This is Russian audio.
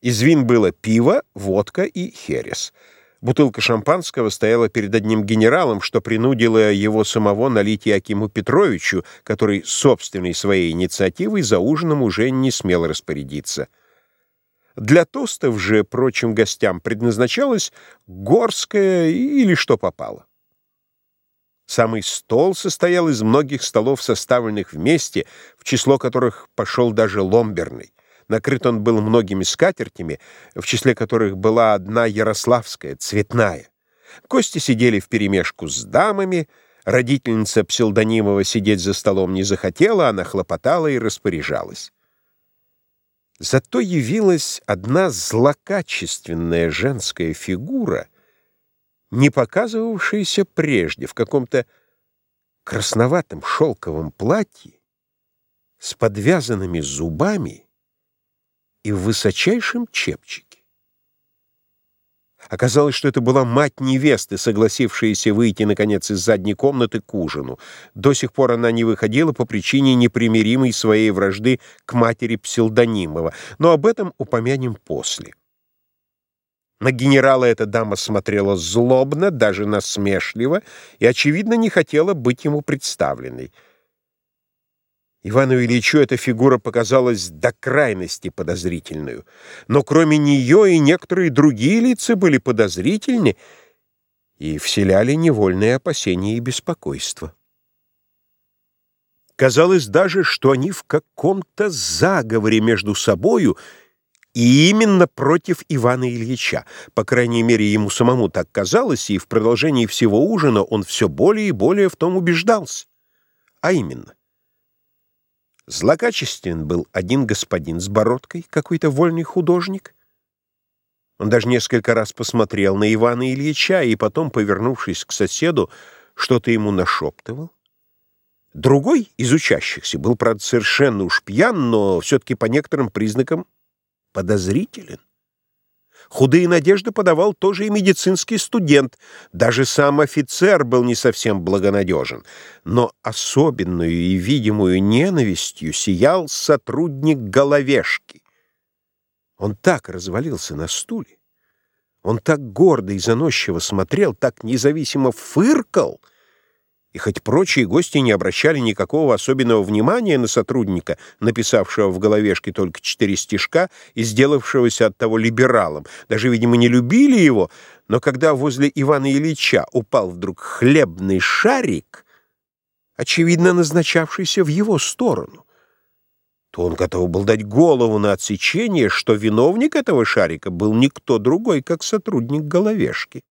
Из вин было пиво, водка и херес. Бутылка шампанского стояла перед одним генералом, что принудило его самого налить Якиму Петровичу, который собственной своей инициативой за ужином уже не смел распорядиться. Для тостов же прочим гостям предназначалось горское или что попало. Самый стол состоял из многих столов, составленных вместе, в число которых пошел даже ломберный. Накрыт он был многими скатертями, в числе которых была одна ярославская, цветная. Кости сидели вперемешку с дамами, родительница псилдонимова сидеть за столом не захотела, она хлопотала и распоряжалась. Зато явилась одна злокачественная женская фигура, не показывавшаяся прежде в каком-то красноватом шелковом платье с подвязанными зубами и в высочайшем чепчике. Оказалось, что это была мать невесты, согласившаяся выйти, наконец, из задней комнаты к ужину. До сих пор она не выходила по причине непримиримой своей вражды к матери Псилдонимова, но об этом упомянем после. На генерала эта дама смотрела злобно, даже насмешливо, и, очевидно, не хотела быть ему представленной. Ивану Ильичу эта фигура показалась до крайности подозрительную. Но кроме нее и некоторые другие лица были подозрительны и вселяли невольные опасения и беспокойство. Казалось даже, что они в каком-то заговоре между собою и именно против Ивана Ильича. По крайней мере, ему самому так казалось, и в продолжении всего ужина он все более и более в том убеждался. А именно, Злокачествен был один господин с бородкой, какой-то вольный художник. Он даже несколько раз посмотрел на Ивана Ильича и потом, повернувшись к соседу, что-то ему нашептывал. Другой из учащихся был, правда, совершенно уж пьян, но все-таки по некоторым признакам подозрителен. Худые надежды подавал тоже и медицинский студент. Даже сам офицер был не совсем благонадежен. Но особенную и видимую ненавистью сиял сотрудник головешки. Он так развалился на стуле, он так гордо и заносчиво смотрел, так независимо фыркал — и хоть прочие гости не обращали никакого особенного внимания на сотрудника, написавшего в головешке только четыре стишка и сделавшегося от того либералом, даже, видимо, не любили его, но когда возле Ивана Ильича упал вдруг хлебный шарик, очевидно, назначавшийся в его сторону, то он готов был дать голову на отсечение, что виновник этого шарика был никто другой, как сотрудник головешки.